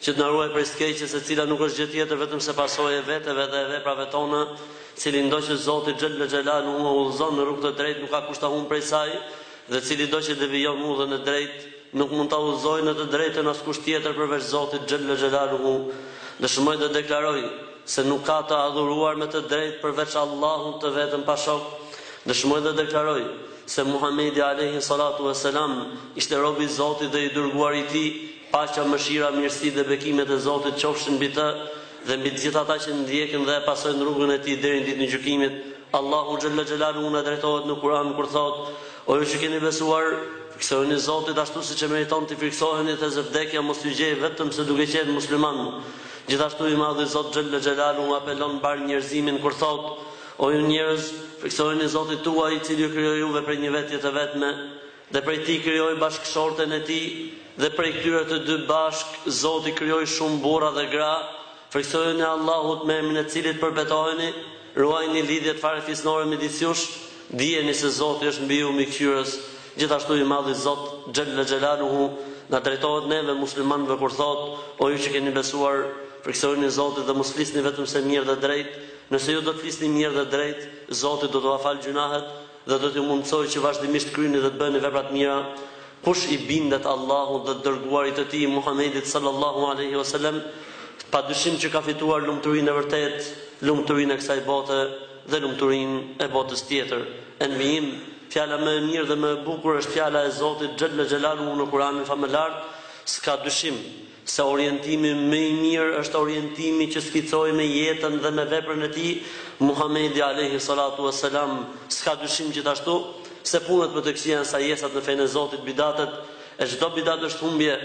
Që të na ruaj prej së keqes e cila nuk është gjë tjetër vetëm se pasojë e veteve dhe veprave tona, cilindo që Zoti xhelle xhelaluhu e udhëzon në rrugë të drejtë nuk ka kush ta humbë prej saj dhe cilido që devijon udhën e drejtë nuk mund ta udhëzojë në të drejtën askush tjetër përveç Zotit xhelle xhelaluhu, dëshmoj dhe deklaroj se nuk ka të adhuruar me të drejtë përveç Allahut të vetëm pa shok, dëshmoj dhe deklaroj se Muhamedi alejhi salatu ue selam ishte rob i Zotit dhe i dërguari i Tij, Paqja, mëshira, mirësitë dhe bekimet e Zotit qofshin mbi të dhe mbi të gjithë ata që ndjekin dhe e pasojnë rrugën e tij deri në ditën e gjykimit. Allahu xhalla xhelaluhu na drejtohet në Kur'an kur thotë, O ju që keni besuar, frikësojuni Zotit ashtu siç e meriton t'i frikësoheni dhe se vdekja mos ju gjejë vetëm se duke qenë muslimanë. Gjithashtu i Madhi Zot xhalla xhelaluhu apelon mbarë njerëzimin kur thotë, O ju njerëz, frikësojuni Zotit tuaj, i cili ju krijoi juve prej një vetje të vetme, Dhe prej tij krijoi bashkëshorten e tij, dhe prej këtyre të dy bashkë Zoti krijoi shumë burra dhe gra, friksojuni Allahut me emrin e Cilit përbetoheni, ruajini lidhjet farefisnore midis jush, dijeni se Zoti është mbi ju Mbikëqyrës, gjithashtu i Madhi Zot, xhelle xhelaluhu, na drejtohet neve muslimanëve kur thotë, O ju që keni besuar, friksojuni Zotit dhe mos flisni vetëm se mirë dhe drejt, nëse ju do të flisni mirë dhe drejt, Zoti do t'ua falë gjynahet, dhe do t'ju mundësojë që vazhdimisht të kryeni dhe të bëni vepra të mira, Kush i bindet Allahut dhe të Dërguarit të Tij, Muhammedit sallallahu alejhi ue selem, padyshim që ka fituar lumturinë e vërtetë, lumturinë e kësaj bote dhe lumturinë e botës tjetër. E në vijim, Fjala më e mirë dhe më e bukur është fjala e Zotit xhella xhelaluhu në Kuranin famëlartë, s'ka dyshim, se orientimi më i mirë është orientimi që skicoi me jetën dhe me veprën e tij Muhamedi alejhi salatu ue selam, s'ka dyshim gjithashtu, se punët më të këqija janë sajesat në fenë e Zotit, bidatet, e çdo bidat është humbje,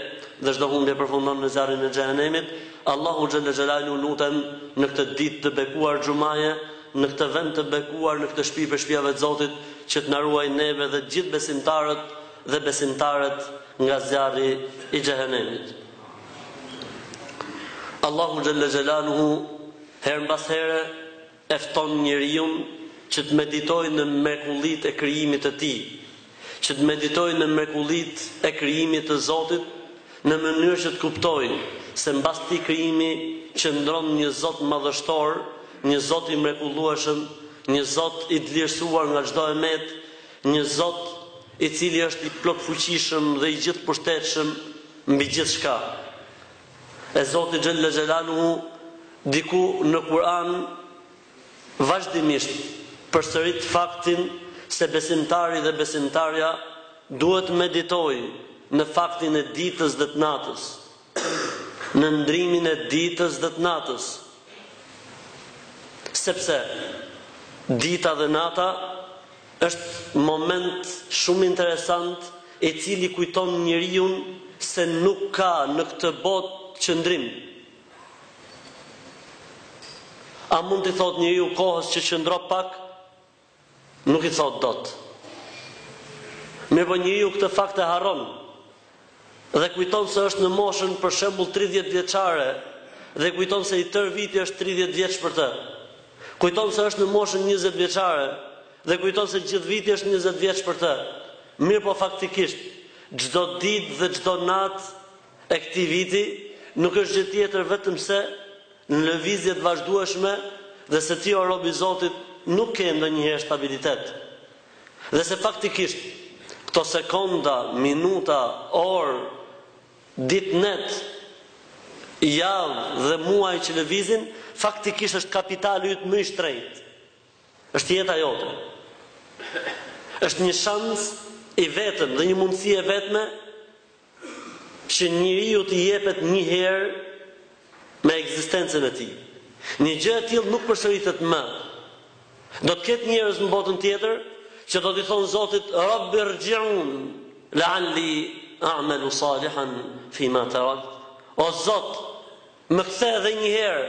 dhe çdo humbje përfundon në zjarrin e xhehenemit, Allahu xhelle xhelaluhu lutem në këtë ditë të bekuar xhumaje, në këtë vend të bekuar, në këtë shtëpi prej shtëpive të Zotit, që të na ruajë neve dhe të gjithë besimtarët, dhe besimtaret nga zjarri i Xhehenemit. Allahu xhelle xhelaluhu herë mbas here e fton njeriun që të meditojë në mrekullitë e krijimit të tij, që të meditojë në mrekullitë e krijimit të Zotit në mënyrë që të kuptojë se mbas këtij krijimi qëndron një Zot madhështor, një Zot i mrekullueshëm, një Zot i dlirësuar nga çdo e metë, Një Zot, i cili është i plotfuqishëm dhe i gjithëpushtetshëm mbi gjithçka. E Zoti xhelle xhelaluhu diku në Kur'an vazhdimisht përsërit faktin se besimtari dhe besimtarja duhet të meditojë në faktin e ditës dhe të natës, në ndrimin e ditës dhe të natës, sepse dita dhe nata është moment shumë interesant i cili kujton njeriun se nuk ka në këtë botë qëndrim. A mund t'i thotë njeriu kohës që qëndro pak Nuk i thotë dot. Mirëpo njeriu këtë fakt e harron dhe kujton se është në moshën për shembull tridhjetë vjeçare dhe kujton se i tërë viti është tridhjetë vjeç për të. Kujton se është në moshën njëzet vjeçare dhe kujton se gjithë viti është njëzet vjeç për të. Mirëpo faktikisht, çdo ditë dhe çdo natë, E këtij viti nuk është gjë tjetër vetëm se në lëvizje të vazhdueshme dhe se ti o rob i Zotit nuk ke ndonjëherë stabilitet. Dhe se faktikisht këto sekonda, minuta, orë, ditë net, javë dhe muaj që lëvizin, faktikisht është kapitali yt më i shtrenjtë. Është jeta jote. Është një shans i vetëm dhe një mundësi e vetme që njeriut i jepet një herë me ekzistencën e tij. Një gjë e tillë nuk përsëritet më. Do të ketë njerëz në botën tjetër që do t'i thonë Zotit, Rabbi irji'un la'alli a'malu salihan fima tarakt. O Zot, më kthe edhe një herë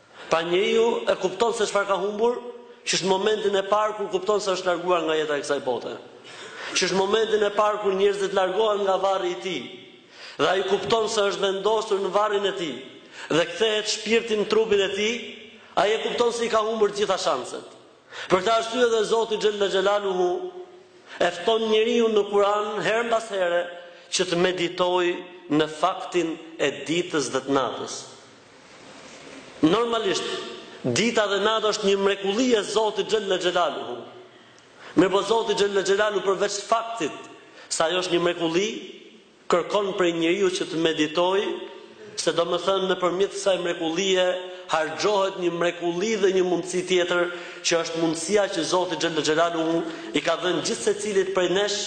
Pra njeriu e kupton se çfarë ka humbur, që është momentin e parë kur kupton se është larguar nga jeta e kësaj bote. Që është momentin e parë kur njerëzit largohen nga varri i tij. Dhe ai kupton se është vendosur në varrin e tij dhe kthehet shpirti në trupin e tij, ai e kupton se i ka humbur të gjitha shanset. Për këtë arsye dhe Zoti xhelle xhelaluhu e fton njeriun në Kur'an herë mbas here që të meditojë në faktin e ditës dhe të natës. Normalisht, dita dhe nata është një mrekulli e Zotit xhelle xhelaluhu. Mirëpo Zoti xhelle xhelaluhu përveç faktit se ajo është një mrekulli, kërkon prej njeriut që të meditojë se domethënë nëpërmjet kësaj mrekullie harxhohet një mrekulli dhe një mundësi tjetër që është mundësia që Zoti xhelle xhelaluhu i ka dhënë gjithsecilit prej nesh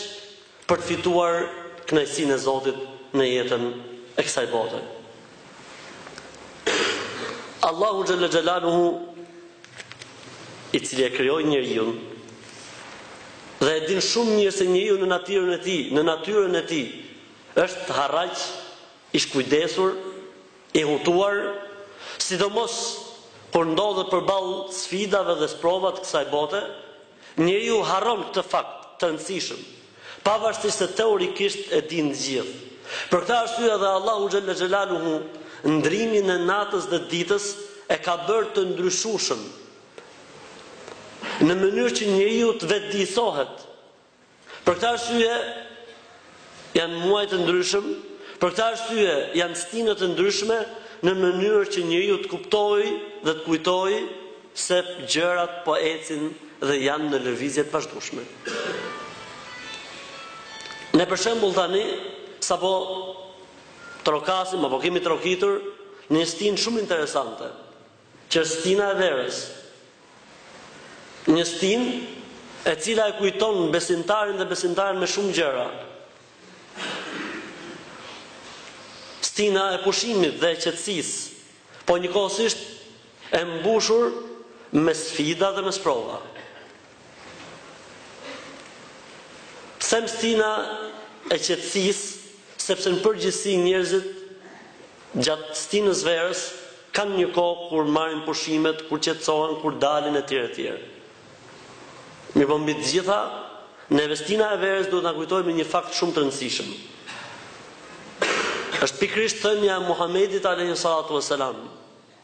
Për të fituar kënaqësinë e Zotit në jetën e kësaj bote. Allahu xhelle xhelaluhu i cili e krijoi njeriun dhe e din shumë mirë se njeriu në natyrën e tij, në natyrën e tij është harraq i shkujdesur, i hutuar, sidomos kur ndodhet përballë sfidave dhe sprovave të kësaj bote, Njeriu harron këtë fakt të rëndësishëm, pavarësisht se teorikisht e dinë të gjithë. Për këtë arsye edhe Allahu xhelle xhelaluhu ndrrimin e natës dhe ditës e ka bërë të ndryshueshëm, në mënyrë që njeriu të vetëdijësohet Për këtë arsye janë muaj të ndryshëm, për këtë arsye janë stinë të ndryshme në mënyrë që njeriu të kuptojë dhe të kujtojë se gjërat po ecin dhe janë në lëvizje të vazhdueshme. Ne për shembull tani sapo trokasim apo kemi trokitur në një stinë shumë interesante. Që është stina e verës. Një stinë e cila e kujton besimtarin dhe besimtaren me shumë gjëra. Stina e pushimit dhe e qetësisë, po njëkohësisht e mbushur me sfida dhe me sprova. Them stina e qetësisë, sepse në përgjithësi njerëzit Gjatë stinës verës kanë një kohë kur marrin pushimet, kur qetësohen, kur dalin e tjerë e tjerë. Mirëpo mbi të gjitha, neve stina e verës duhet të na kujtojë me një fakt shumë të rëndësishëm. Është pikërisht thënia e Muhamedit alejhi salatu ves selam,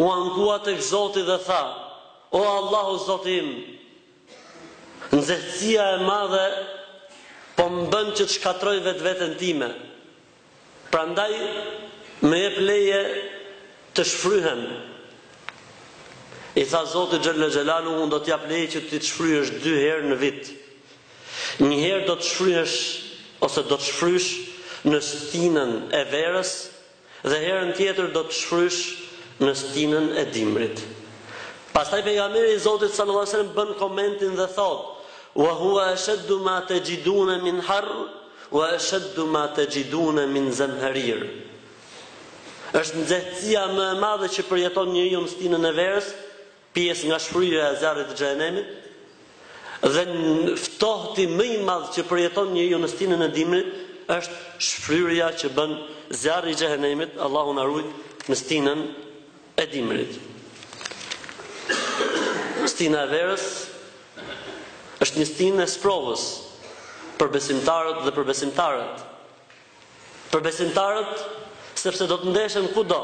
U ankua tek Zoti dhe tha, O Allah o Zoti im! Nxehtësia e madhe po më bën që të shkatërroj vetveten time. Prandaj më jep leje të shfryhem. I tha Zoti xhelle xhelaluhu, Unë do të të jap leje që ti të shfryhesh dy herë në vit. Një herë do të shfryhesh ose do të shfrysh në stinën e verës Dhe herën tjetër do të shfrysh në stinën e dimrit. Pastaj Pejgamberi i Zotit sallallahu alejhi ve sellem bën komentin dhe thotë, "Wa huwa ashaddu ma tajiduna min harr wa ashaddu ma tajiduna min zamharir." Është nxehtësia më e madhe që përjeton njeriu në stinën e verës pjesë nga shfryrja e zjarrit të xhehenemit dhe ftohti më i madh që përjeton njeriu në stinën e dimrit është shfryrja që bën zjarri i xhehenemit Allahu na rujt në stinën e dimrit stina e verës është një stinë e sprovës për besimtarët dhe për besimtaret për besimtarët sepse do të ndeshen kudo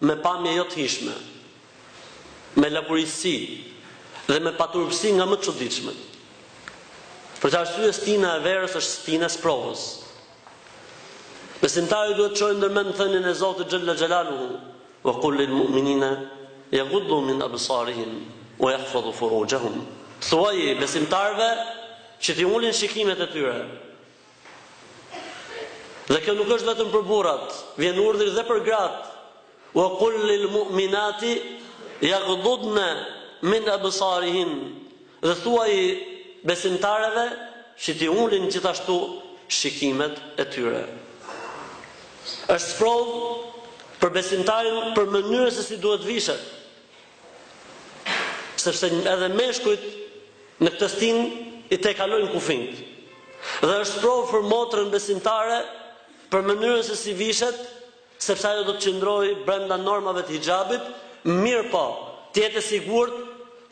Me pamje jo të hijshme, me lakuriqësi dhe me paturpësi nga më të çuditshmet. Për këtë arsye stina e verës është stina e sprovës. Besimtari duhet të çojë ndërmend thënien e Zotit xhella xhelaluhu, "Wa qul lil mu'minina yaghuddu min absarihim wa yahfazu furujahum." Thuaju besimtarëve që t'i ulin shikimet e tyre Dhe kjo nuk është vetëm për burrat, vjen urdhri dhe për gratë. Wa qul lil mu'minati yaghdudna min absarihin. Dhe thuaju besimtareve që t'i ulin gjithashtu shikimet e tyre. Është sprovë për besimtarin për mënyrën se si duhet vishet. Sepse edhe meshkujt në këtë stinë i tejkalojnë kufijtë. Dhe është sprovë për motrën besimtare për mënyrën se si vishet, sepse ajo do të qëndrojë brenda normave të hixhabit, mirëpo, të jetë e sigurt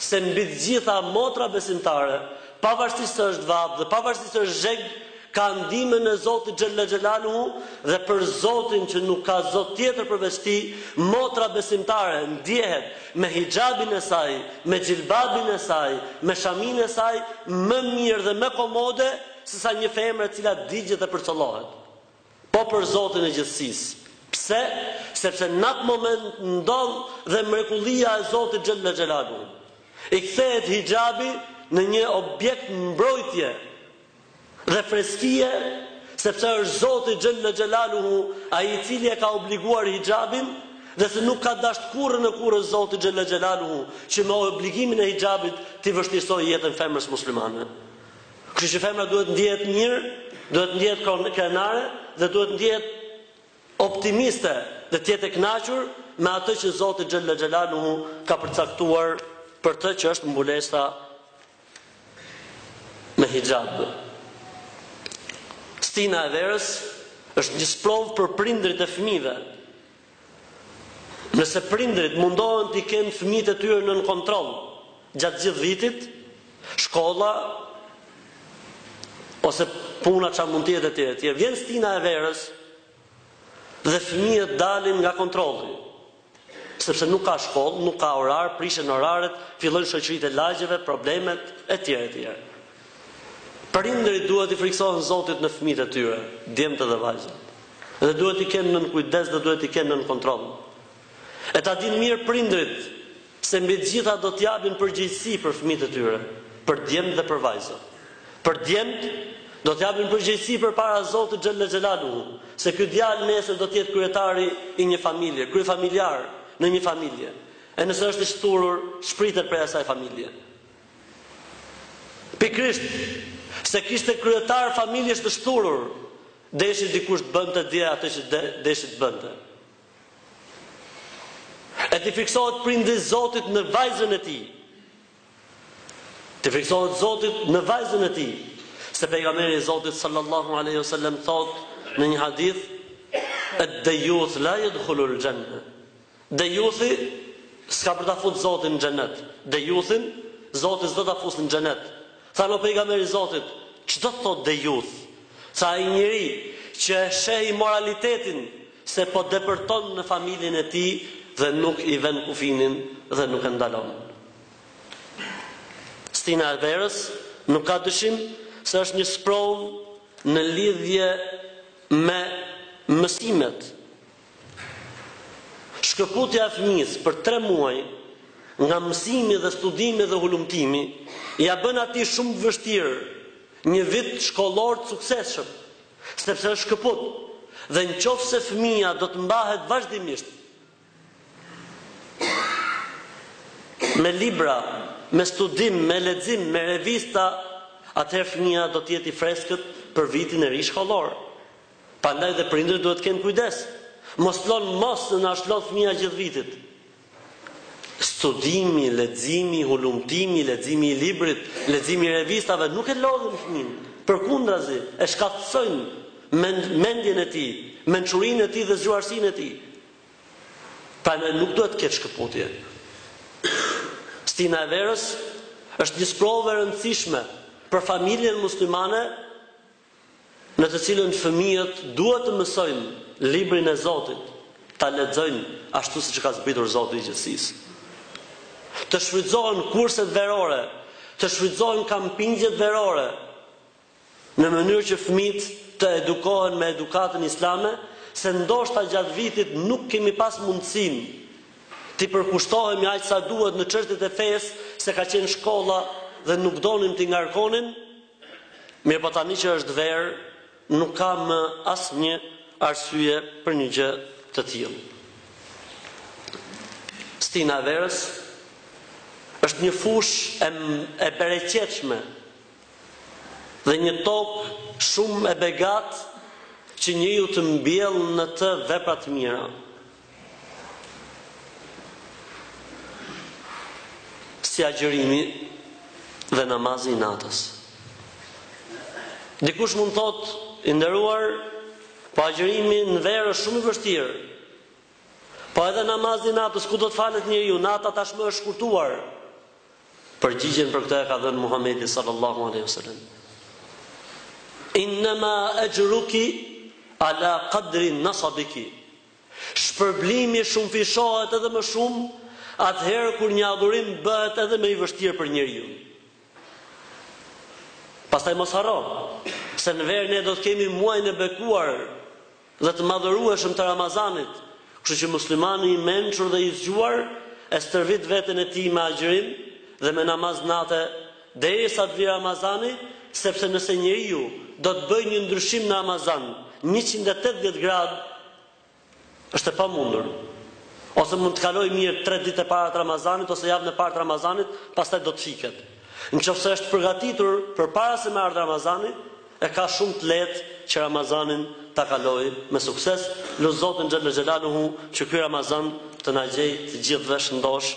se mbi të gjitha motra besimtare, pavarësisht se është vapë dhe pavarësisht se është zheg, ka ndihmën e Zotit xhella xhelaluhu dhe për Zotin që nuk ka zot tjetër përveç tij, motra besimtare ndjehet me hixhabin e saj, me xhilbabin e saj, me shaminë e saj më mirë dhe më komode sesa një femër e cila digjet e përcëllohet. Po për Zotin e gjithësisë. Pse? Sepse në atë moment ndodh dhe mrekullia e Zotit xhella xhelaluhu. I kthehet hixhabi në një objekt mbrojtje Dhe freskie, sepse është Zoti xhelle xhelaluhu ai i cili e ka obliguar hixhabin dhe se nuk ka dashtë kurrën e kurrës Zoti xhelle xhelaluhu që me obligimin e hixhabit t'i vështirësojë jetën femrës muslimane. Kështu që femra duhet të ndjehet mirë, duhet të ndjehet krenare dhe duhet të ndjehet optimiste dhe të jetë e kënaqur me atë që Zoti xhelle xhelaluhu ka përcaktuar për të që është mbulesa me hixhab. Stina e verës është një sprovë për prindërit e fëmijëve. Nëse prindërit mundohen t'i kenë fëmijët e tyre nën kontroll gjatë gjithë vitit, shkolla ose puna ça mund të jetë etj etj. Vjen stina e verës dhe fëmijët dalin nga kontrolli. Sepse nuk ka shkollë, nuk ka orar, prishen oraret, fillojnë shoqëritë e lagjeve, problemet, etj, etj. Prindërit duhet t'i frikësohen Zotit në fëmijët e tyre, djemtë dhe vajzat. Dhe duhet t'i kenë nën kujdes dhe duhet t'i kenë nën kontroll. E ta dinë mirë prindërit se mbi të gjitha do të japin përgjegjësi për fëmijët e tyre, për djemtë dhe për vajzat. Për djemtë, do të japim përgjegjësi përpara Zotit xhelle xhelaluhu. Se ky djalë nesër do të jetë kryetari i një familje, kryefamiljar në një familje, e nëse është i shthurur, ç'pritet prej asaj familje. Pikërisht, se kishte kryetar familjesh të shthurur, deshi dikush të bënte dje atë që deshi të bënte. E t'i frikësohet prindi Zotit në vajzën e tij. T'i frikësohet Zotit në vajzën e tij, se Pejgamberi i Zotit sallallahu alejhi ve sellem thotë në një hadith, Ed-dejjuth la jed'hulul xhenneh, Dejjuthi s'ka për ta fut Zoti në xhenet, Dejjuthin Zoti s'do ta fusë në xhenet. Thanë o Pejgamber i Zotit, ç'do të thotë dejjuth? Tha ai njeri që e sheh imoralitetin Se po depërton në familjen e tij dhe nuk i ven kufinin dhe nuk e ndalon. Stina e verës nuk ka dyshim se është një sprovë në lidhje me mësimet. Shkëputja e fëmijës për tre muaj nga mësimi dhe studimi dhe hulumtimi ia bën atij shumë vështirë një vit shkollor të suksesshëm. Sepse është shkëput dhe në qoftë se fëmija do të mbahet vazhdimisht me libra, me studim, me lexim, me revista, atëherë fëmija do të jetë i freskët për vitin e ri shkollor. Prandaj dhe prindërit duhet të kenë kujdes. Mos lon mos na u lodh fëmija gjithë vitit. Studimi, leximi, hulumtimi, leximi i librit, leximi i revistave nuk e lodhin fëminë, përkundrazi, e shkathtësojnë mend, mendjen e tij, mençurinë e tij dhe zgjuarsinë e tij. Prandaj nuk duhet të ketë shkëputje. Stina e verës është një sprovë e rëndësishme për familjen muslimane në të cilën fëmijët duhet të mësojnë librin e Zotit, ta lexojnë ashtu siç ka zbritur Zoti i gjithësisë. Të shfrytëzohen kurset verore, të shfrytëzohen kampingjet verore, në mënyrë që fëmijët të edukohen me edukatën islame, se ndoshta gjatë vitit nuk kemi pas mundësinë t'i përkushtohemi aq sa duhet në çështjet e fesë, se ka qenë shkolla dhe nuk donim t'i ngarkonim, Mirëpo tani që është verë, nuk ka më asnjë arsye për një gjë të tillë. Stina e verës është një fushë e, e bereqetshme dhe një tokë shumë e begatë që njeriu të mbjellë në të vepra të mira. Si agjërimi dhe namazi i natës. Dikush mund thotë, i nderuar, po agjërimi në verë është shumë i vështirë. Po edhe namazi i natës ku do të falet njeriu, nata tashmë është shkurtuar. Përgjigjen për këtë e ka dhënë Muhamedi sallallahu alaihi wasallam. Inna ma ajruki ala qadri nasabiki. Shpërblimi shumëfishohet edhe më shumë atëherë kur një adhurim bëhet edhe më i vështirë për njeriun. Pastaj mos harro se në verë ne do të kemi muajin e bekuar dhe të madhërueshëm të Ramazanit, kështu që muslimani i mençur dhe i zgjuar e stërvit veten e tij me agjërim dhe me namaz nate, Derisa të vijë Ramazani, sepse nëse njeriu do të bëjë një ndryshim në Ramazan njëqind e tetëdhjetë gradë është e pamundur. Ose mund të kalojë mirë tre ditë e para të Ramazanit ose javën e parë të Ramazanit, pastaj do të fiket. Në qoftë se është përgatitur përpara se me ardhë Ramazani, e ka shumë të lehtë që Ramazanin ta kalojë me sukses. Lus Zotin xhelle xhelaluhu që ky Ramazan të na gjejë të gjithëve shëndoshë,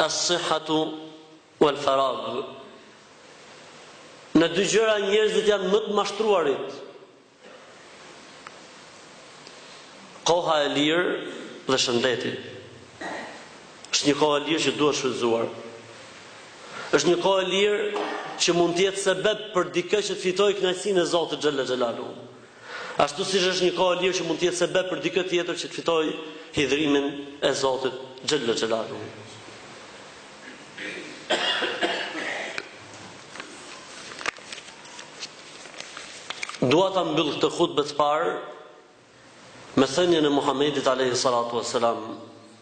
As-sihhatu wal-faragh Në dy gjëra njerëzit janë më të mashtruarit. Koha e lirë dhe shëndeti. Është një kohë e lirë që duhet shfrytëzuar. Është një kohë e lirë që mund të jetë sebeb për dikë që të fitojë kënaqësinë e Zotit xhelle xhelaluhu. Ashtu siç është një kohë e lirë që mund të jetë sebeb për dikë tjetër që të fitojë hidhrimin e Zotit xhelle xhelaluhu. Dua ta mbyll këtë hutbe të parë me thënien e Muhamedit alayhi salatu wassalam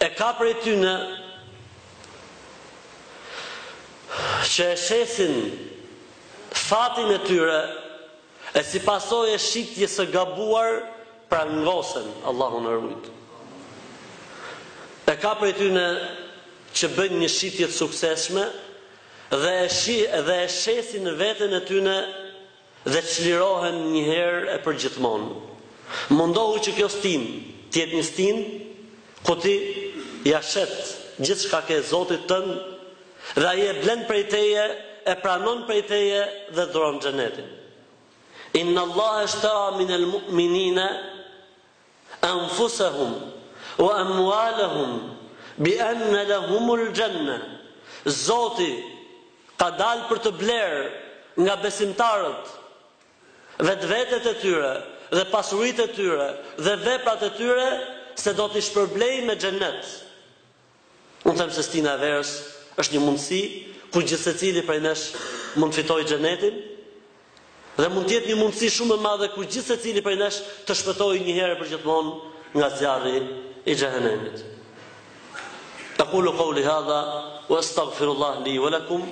E ka prej tyne që e shesin fatin e tyre e si pasojë e shitjes së gabuar prangosen, Allahu na rujt. E ka prej tyne që bëjnë një shitje të suksesshme dhe e shesin veten e tyne dhe çlirohen njëherë e përgjithmonë. Mundohu që kjo stinë të jetë një stinë ku ti ia shet gjithçka ke Zotit tënd dhe Ai e blen prej teje, e pranon prej teje dhe të dhuron Xhenetin. Inna Allahe shtara minel mu'minine Anfusahum wa amwalahum bi anna lahumul janna Zoti ka dalë për të blerë nga besimtarët vetvetet e tyre dhe pasuritë e tyre dhe veprat e tyre se do t'i shpërblejë me xhennet. Unë them se stina e verës është një mundësi ku gjithsecili prej nesh mund të fitojë xhenetin dhe mund të jetë një mundësi shumë e madhe ku gjithsecili prej nesh të shpëtojë një herë e përgjithmonë nga zjarri i xhehenemit. Aqulu qouli hadha wa astaghfirullah li wa lakum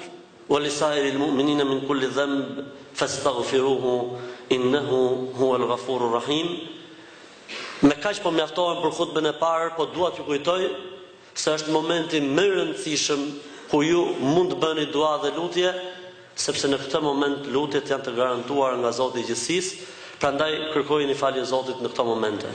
wa li sa'iril mu'minina min kulli dhanb fastaghfiruhu innahu huwal ghafurur rahim. Me kaq po mjaftohem për hutben e parë, po dua t'ju kujtoj se është momenti më i rëndësishëm ku ju mund të bëni dua dhe lutje, sepse në këtë moment lutjet janë të garantuar nga Zoti i Gjithësisë, prandaj kërkojini falje Zotit në këto momente.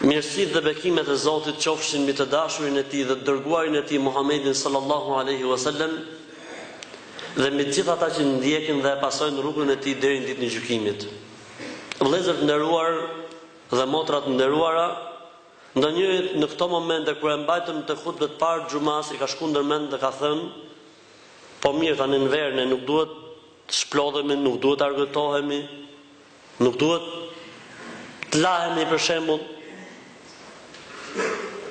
Mirësitë dhe bekimet e Zotit qofshin mbi të dashurin e Tij dhe të dërguarin e Tij Muhammedin sallallahu alejhi ue sellem dhe mbi të gjithë ata që ndjekin dhe e pasojnë rrugën e Tij deri në ditën e gjykimit. Vëllezër të nderuar dhe motra të nderuara, ndonjërit në këto momente kur e mbajtëm te hutbet e parë të xhumasë i ka shku ndërmend dhe ka thënë po mirë tani në verë ne nuk duhet të shplodhemi, nuk duhet të argëtohemi, Nuk duhet të lahemi për shembull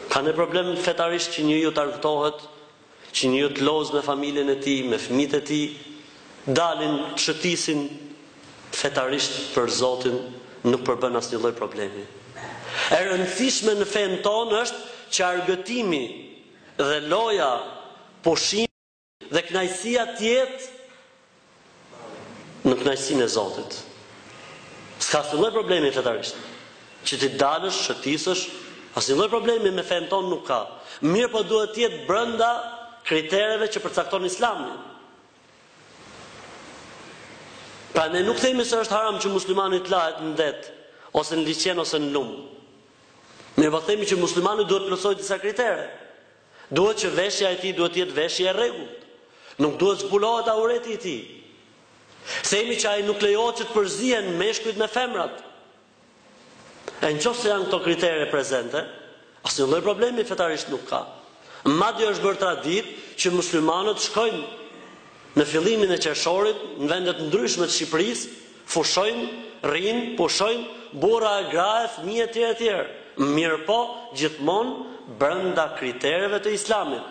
ka ndonjë problem fetarisht që njeriu të argëtohet, që njeriu të lozë me familjen e tij, me fëmijët e tij, dalin të shëtisin fetarisht për Zotin nuk përbën asnjë lloj problemi. E rëndësishme në fenë tonë është që argëtimi dhe loja, pushimi, Dhe kënaqësia të jetë në kënaqësinë e Zotit. S'ka asnjë lloj problemi fetarisht. Që të dalësh, të shëtisësh, asnjë lloj problemi me fenë tonë nuk ka. Mirëpo duhet të jetë brenda kritereve që përcakton Islami. Pra ne nuk themi se është haram që muslimani të lahet në det, ose në liqen ose në lum. Mirëpo themi që muslimani duhet të plotësojë disa kritere. Duhet që veshja e tij duhet të jetë veshje e rregullt. Nuk duhet zbulohet aureti i tij. Themi që ai nuk lejohet që të përzihen meshkujt me femrat. E në qoftë se janë këto kritere prezente, asnjë lloj problemi fetarisht nuk ka. Madje është bërë traditë që muslimanët shkojnë në fillimin e qershorit në vende të ndryshme të Shqipërisë Fushojnë, rrinë, pushojnë, burra e gra e fëmijë etj etj. Mirëpo, gjithmonë brenda kritereve të Islamit,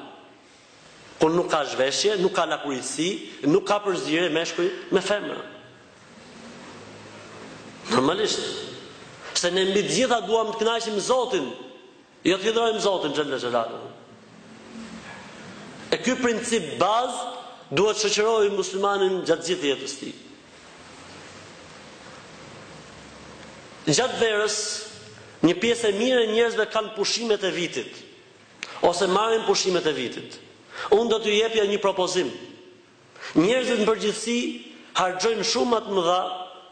ku nuk ka zhveshje, nuk ka lakuriqësi, nuk ka përzierje meshkuj me femra. Normalisht. Se ne mbi të gjitha duam të kënaqim Zotin, Jo të hidhërojmë Zotin xhelle xhelaluhu. E ky princip bazë duhet të shoqërojë muslimanin gjatë gjithë jetës së tij. Gjatë verës, një pjesë e mirë e njerëzve kanë pushimet e vitit ose marrin pushimet e vitit. Unë do t'ju jepja një propozim. Njerëzit në përgjithësi harxhojnë shuma të mëdha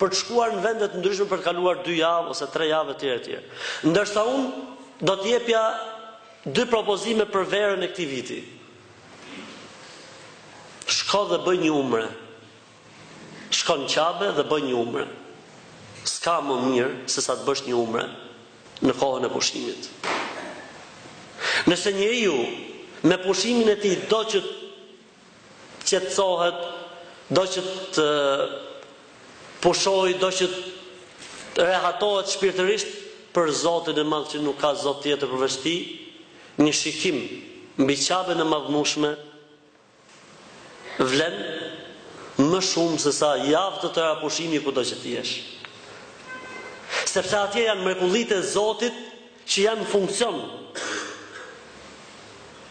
për të shkuar në vende të ndryshme për të kaluar dy javë ose tre javë etj etj. Ndërsa unë do të jepja dy propozime për verën e këtij viti. Shko dhe bëj një umre. Shko në Qabe dhe bëj një umre. S'ka më mirë se sa të bësh një umre në kohën e pushimit. Nëse njeriu me pushimin e tij do që qetësohet, do që të pushojë, do që të rehatohet shpirtërisht për Zotin e madh që nuk ka zot tjetër përveç Tij, një shikim mbi Qabën e madhnueshme vlen më shumë se sa javë të tëra pushimi kudo që të jesh. Sepse atje janë mrekullitë e Zotit që janë në funksion.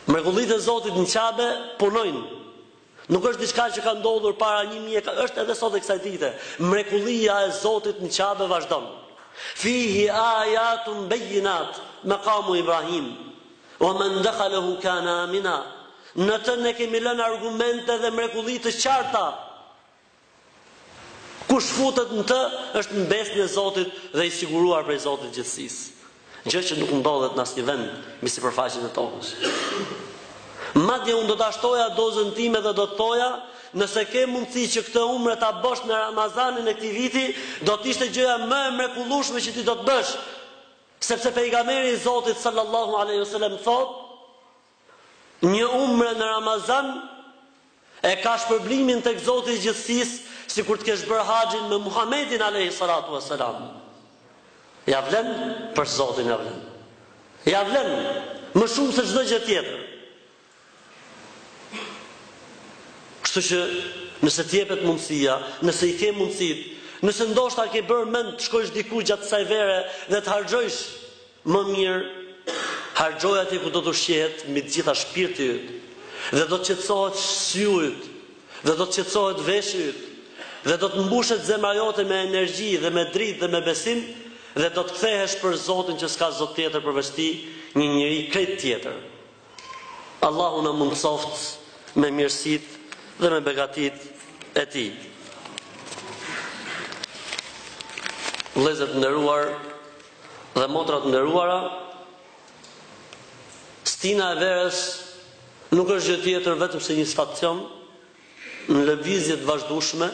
Mrekullitë e Zotit në Qabe punojnë. Nuk është diçka që ka ndodhur para 1000 vite, është edhe sot e kësaj dite. Mrekullia e Zotit në Qabe vazhdon. Fihi ayatun bayinat maqamu Ibrahim. Wa man dakhalahu kana amina. Në të ne kemi lënë argumente dhe mrekulli të qarta Kush futet në të, është në besën e Zotit dhe i siguruar prej Zotit të gjithësisë, gjë që nuk ndodhet në asnjë vend mbi sipërfaqen e tokës. Madje unë do ta shtoja dozën time dhe do të thoja, nëse ke mundësi që këtë umre ta bësh në Ramazanin e këtij viti, do të ishte gjëja më e mrekullueshme që ti do të bësh, sepse pejgamberi i Zotit sallallahu alaihi wasallam thotë, Një umre në Ramazan e ka shpërblimin tek Zoti i Gjithësisë sikur të kesh bërë haxhin me Muhamedin alejhi salatu ue selam. Ia vlen për Zotin ia vlen. Ia vlen më shumë se çdo gjë tjetër. Kështu që nëse të jepet mundësia, nëse i ke mundësitë, nëse ndoshta ke bërë mend të shkojsh diku gjatë kësaj vere dhe të harxhojsh Më mirë harxhoje atje ku do të ushqehet mbi të gjitha shpirti yt dhe do të qetësohet syu yt dhe do të qetësohet veshi yt dhe do të mbushet zemra jote me energji dhe me dritë dhe me besim dhe do të kthehesh për Zotin që s'ka zot tjetër përveç tij, një njeri krejt tjetër. Allahu na mundësoftë me mirësitë dhe me begatitë e tij. Vëllezër të nderuar, dhe motra të nderuara, stina e verës nuk është gjë tjetër vetëm se një stacion në lëvizje të vazhdueshme,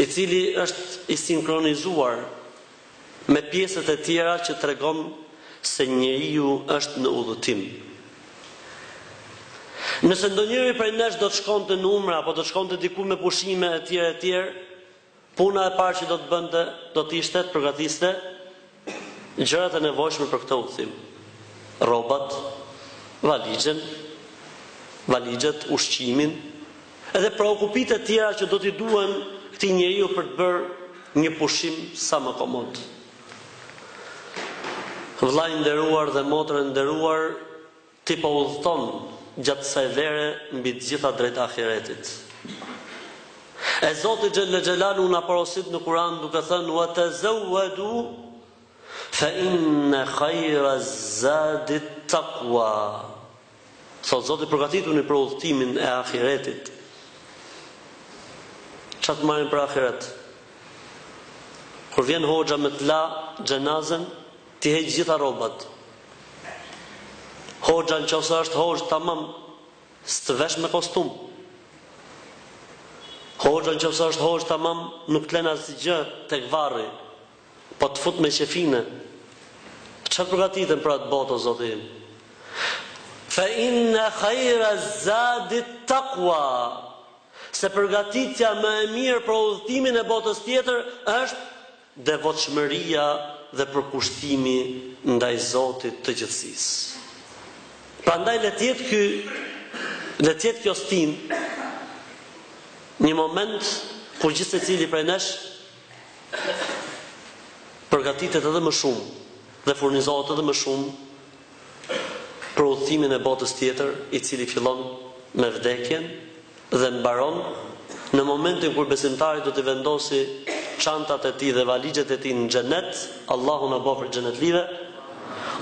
i cili është i sinkronizuar me pjesët e tjera që tregon se njeriu është në udhëtim. Nëse ndonjëri prej nesh do të shkonte në umre apo do të shkonte diku me pushime etj etj, Puna e parë që do të bënte do të ishte të përgatiste gjërat e nevojshme për këtë udhëtim, rrobat, valixhen, valixhet, ushqimin edhe preokupimet e tjera që do t'i duhen këtij njeriu për të bërë një pushim sa më komod. Vëllai i nderuar dhe motra e nderuar, Ti po udhëton gjatë kësaj vere mbi të gjitha drejt ahiretit. E Zoti xhelle xhelaluhu na porosit në Kur'an duke thënë ue tezeuedu fe inne hajre zadit takua. Thotë Zoti përgatituni për udhëtimin e ahiretit. Ça të marrim për ahiret? Kur vjen hoxha me të la xhenazen, Ti heq gjitha rrobat. Hoxha nëqofse është hoxhë tamam s'të vesh me kostum. Hoxha nëqofse është hoxhë tamam nuk të len asgjë tek varri. Po të fut me qefine. Ça të përgatitem për atë botë o zoti im. Fe inne khajre zadit takua. Se përgatitja më e mirë për udhëtimin e botës tjetër është Devotshmëria dhe përkushtimi ndaj Zotit të gjithësisë. Prandaj le të jetë ky le të jetë kjo stinë një moment kur gjithsecili prej nesh përgatitet edhe më shumë dhe furnizohet edhe më shumë për udhëtimin e botës tjetër i cili fillon me vdekjen dhe mbaron në momentin kur besimtari do t'i vendosi çantat e tij dhe valixhet e tij në xhenet, Allahu na bëftë prej xhenetlive,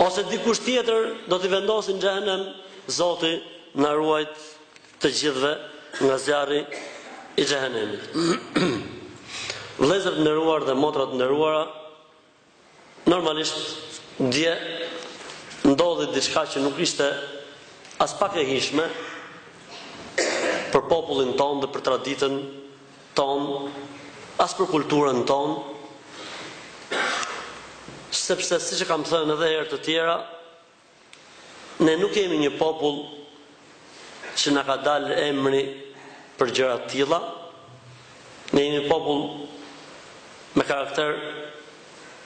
ose dikush tjetër do t'i vendosi në xhehenem, Zoti na ruajt të gjithëve nga zjarri i xhehenemit. Vëllezër të nderuar dhe motra të nderuara, Normalisht, dje ndodhi diçka që nuk ishte aspak e hijshme për popullin tonë dhe për traditën tonë, as për kulturën tonë, sepse siç e kam thënë edhe herë të tjera, Ne nuk jemi një popull që na ka dalë emri për gjëra të tilla. Ne jemi popull me karakter,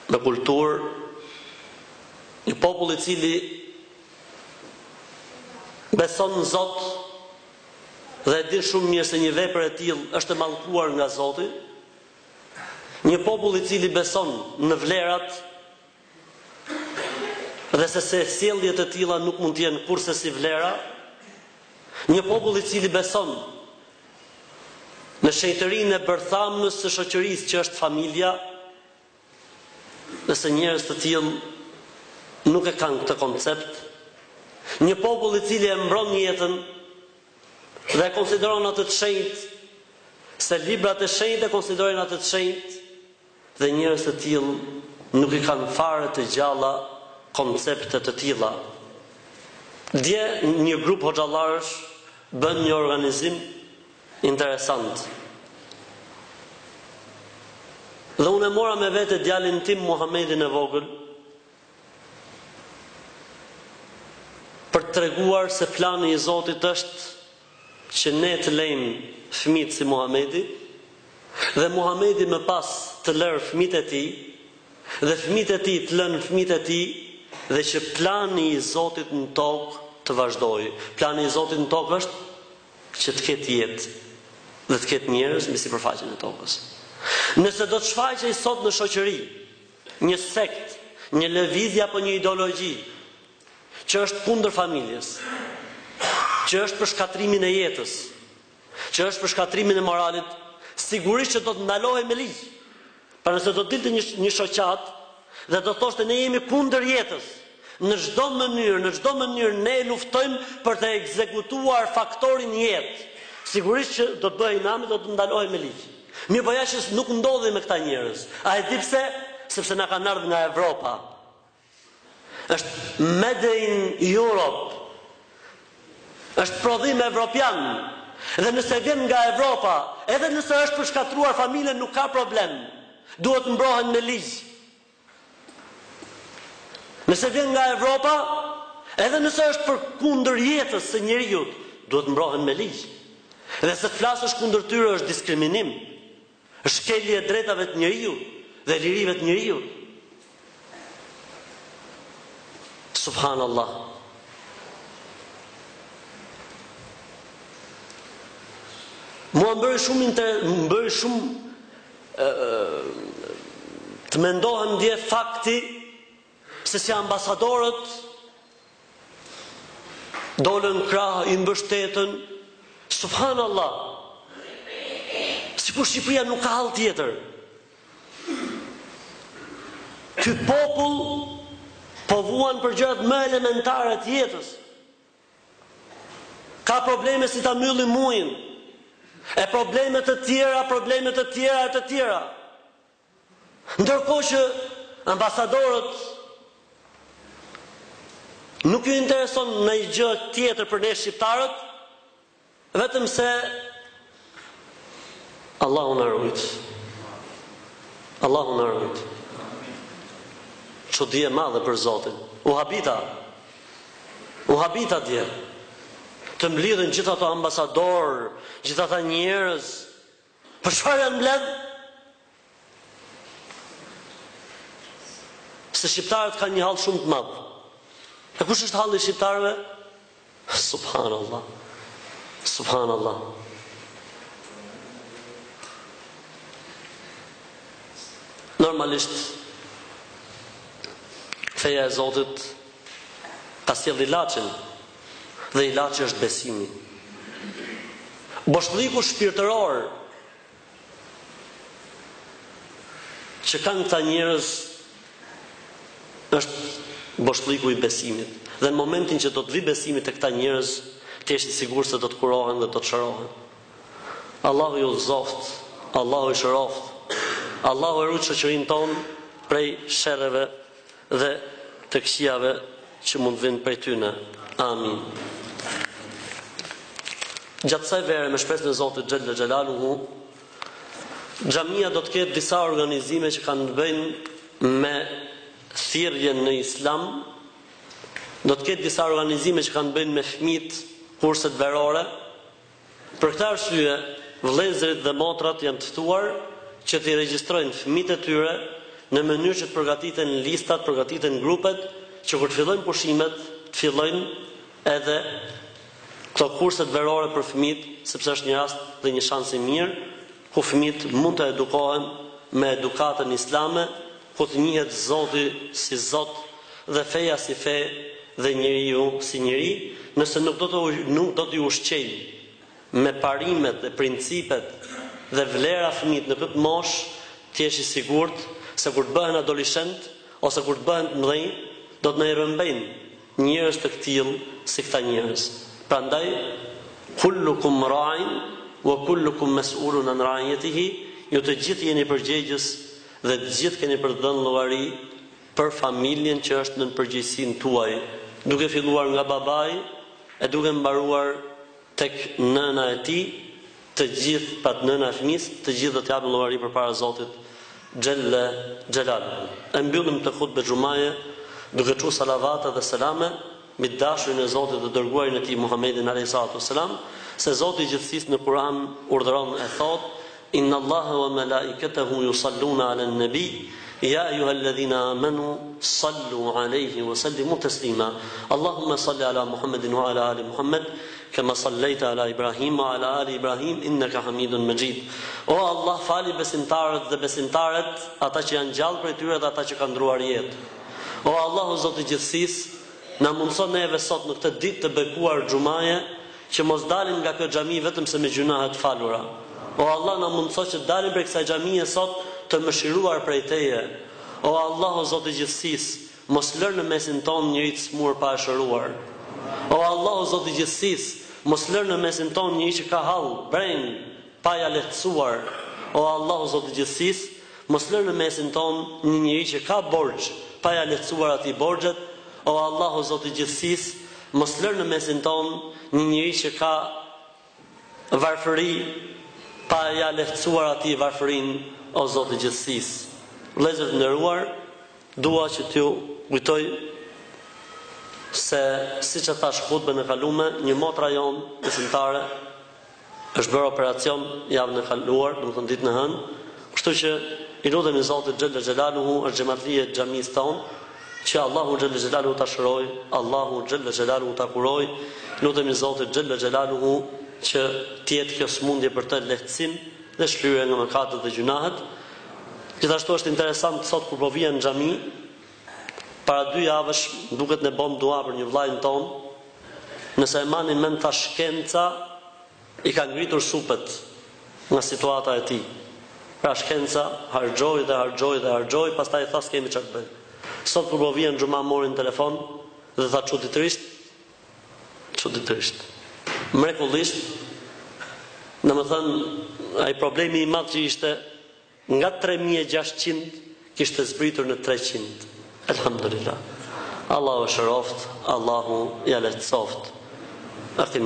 me kulturë, një popull i cili beson në Zot dhe e din shumë mirë se një vepër e tillë është e mallkuar nga Zoti. Një popull i cili beson në vlerat dhe se se sjellje të tilla nuk mund të jenë kurrsesi vlera, një popull i cili beson në shenjtërinë e bërthamës së shoqërisë që është familja, dhe se njerëz të tillë nuk e kanë këtë koncept, një popull i cili e mbron jetën dhe e konsideron atë të shenjtë, se librat e shenjtë e konsiderojnë atë të shenjtë, dhe njerëz të tillë nuk i kanë fare të gjalla koncepte të tilla. Dje një grup hoxhallarësh bënë një organizim interesant. Dhe unë e mora me vete djalin tim Muhamedin e vogël për të treguar se plani i Zotit është që ne të lejmë fëmijët si Muhamedi dhe Muhamedi më pas të lërë fëmijët e tij dhe fëmijët e tij të lënë fëmijët e tij dhe që plani i Zotit në tokë të vazhdojë. Plani i Zotit në tokë është që të ketë jetë dhe të ketë njerëz mbi sipërfaqen e tokës. Nëse do të shfaqej sot në shoqëri një sekt, një lëvizje apo një ideologji që është kundër familjes, që është për shkatërrimin e jetës, që është për shkatërrimin e moralit, sigurisht që do të ndalohej me ligj. Pra nëse do dilte një një shoqatë dhe do thoshte ne jemi kundër jetës, në çdo mënyrë, në çdo mënyrë ne luftojmë për të ekzekutuar faktorin jetë. Sigurisht që do të bëhej nami, do të ndalohej me ligj. Mirëpo ja që nuk ndodhi me këta njerëz. A e di pse? Sepse na kanë ardhur nga Evropa. Është Made in Europe. Është prodhim evropian. Dhe nëse vjen nga Evropa, edhe nëse është për shkatërruar familjen nuk ka problem. Duhet mbrohen me ligj. Nëse vjen nga Evropa, edhe nëse është për kundër jetës së njeriut, duhet mbrohen me ligj. Dhe se të flasësh kundër tyre është diskriminim. Është shkelje e drejtave të njeriut dhe lirive të njeriut. Subhanallah. Mua më bëri shumë inter, më bëri shumë të mendohem dje fakti Se si ambasadorët dolën krah i mbështetën Subhanallah Sikur Shqipëria nuk ka hall tjetër Ky popull po vuan për gjërat më elementare të jetës Ka probleme si ta mbyllim mujin e probleme të tjera, probleme të tjera e të tjera. Ndërkohë që ambasadorët nuk ju intereson ndonjë gjë tjetër për ne shqiptarët, vetëm se Allahu na rujt. Allahu na rujt. Çudi e madhe për Zotin. U habita. U habita dje. Të mblidhen gjithë ata ambasadorë, gjithë ata njerëz Për çfarë janë mbledhë? Se shqiptarët kanë një hall shumë të madh. E kush është halli i shqiptarëve? Subhanallah. Subhanallah. Normalisht feja e Zotit Ka sjellë ilaçin dhe ilaçi është besimi. Boshlliku shpirtëror që kanë këta njerëz është boshlliku i besimit. Dhe në momentin që do të vi besimi te këta njerëz, të jesh i sigurt se do të kurohen dhe do të shërohen. Allahu i udhëzoftë, Allahu i shëroftë, Allahu e rujt shoqërinë tonë prej sherreve dhe të këqijave që mund të vijnë prej tyne. Amin. Gjatë kësaj vere me shpresën e Zotit Xhelle Xhelaluhu, xhamia do të ketë disa organizime që kanë të bëjnë me thirrjen në Islam, do të ketë disa organizime që kanë të bëjnë me fëmijët, kurset verore, Për këtë arsye, vëllezërit dhe motrat janë të ftuar që t'i regjistrojnë fëmijët e tyre në mënyrë që të përgatiten listat, përgatiten grupet, që kur të fillojnë pushimet, të fillojnë edhe këto kurset verore për fëmijët, sepse është një rast dhe një shans i mirë ku fëmijët mund të edukohen me edukatën islame, ku të njihet Zoti si Zot dhe feja si fe dhe njeriu si njeri, nëse nuk do të nuk do t'i ushqejmë me parimet dhe principet dhe vlera fëmijët në këtë moshë, të jesh i sigurt se kur të bëhen adoleshentë ose kur të bëhen të mëdhenj, do të na i rrëmbejnë Njerëz të këtillë si këta njerëz. Prandaj, Kullukum ra'in wa kullukum mes'ulun an ra'iyatihi, ju të gjithë jeni përgjegjës dhe të gjithë keni për të dhënë llogari për familjen që është nën përgjegjësinë tuaj, duke filluar nga babai e duke mbaruar Tek nëna e tij të gjithë pat nëna e fëmijës të gjithë do të japin llogari përpara Zotit xhelle xhelaluhu. E mbyllim këtë hutbe xhumaje duke çu salavate dhe selame mbi të dashurin e Zotit dhe të dërguarin e tij Muhammedin alejhi salatu vesselam se Zoti i gjithësisë në Kur'an urdhëron e thotë Inna Allahe wa malaikatahu yusalluna ala an-nabi ya ayyuhalladhina amanu sallu alejhi wa sallimu taslima Allahumma salli ala Muhammedin wa ala ali Muhammed kama sallaita ala Ibrahim wa ala ali Ibrahim innaka Hamidun Majid O Allah fali besimtarët dhe besimtaret ata që janë gjallë prej tyre dhe ata që kanë ndërruar jetë O Allah o Zot i gjithësisë na mundëso neve sot në këtë ditë të bekuar xhumaje Që mos dalim nga kjo xhami vetëm se me gjynahe të falura. O Allah na mundëso që të dalim prej kësaj xhamie sot të mëshiruar prej Teje. O Allah o Zot i Gjithësisë, mos lër në mesin tonë njeri të sëmurë pa e shëruar. O Allah o Zot i Gjithësisë, mos lër në mesin tonë njeri që ka hall, brengë, Pa ja lehtësuar, o Allah o Zot i Gjithësisë, mos lër në mesin tonë një njeri që ka borxh, pa ja lehtësuar atij borxhet, o Allah o Zot i Gjithësisë, mos lër në mesin tonë një njeri që ka varfëri, pa ja lehtësuar atij varfërinë, o Zot i Gjithësisë. Vëllezër të nderuar, dua që t'ju kujtoj se siç e thashë hutben e kalume, një motra jonë besimtare, Është bërë operacion javën e kaluar, domethënë ditën e hënë, kështu që i lutemi Zotit xhella xhelaluhu është xhematlie e xhamisë tonë, që Allahu xhella xhelaluhu ta shërojë, Allahu xhella xhelaluhu ta kurojë, lutemi Zotit xhella xhelaluhu që të jetë kjo sëmundje për të lehtësim dhe shlyerje nga mëkatet dhe gjynahet. Gjithashtu është interesant sot kur po vija në xhami, Para dy javësh duket ne bomë dua për një vllain tonë nëse e mani mend thash shkenca i ka ngritur supet nga situata e tij pra shkenca harxhoi dhe harxhoi dhe harxhoi pastaj tha skemi çka të bëjmë sot kur po vija në xhuma më mori në telefon dhe tha çuditërisht çuditërisht mrekullisht domethënë ai problemi i madh që ishte Nga tre mijë e gjashtëqind kishte zbritur në treqind. Elhamdulilah. Allahu e shëroftë, Allahu ia lehtësoftë.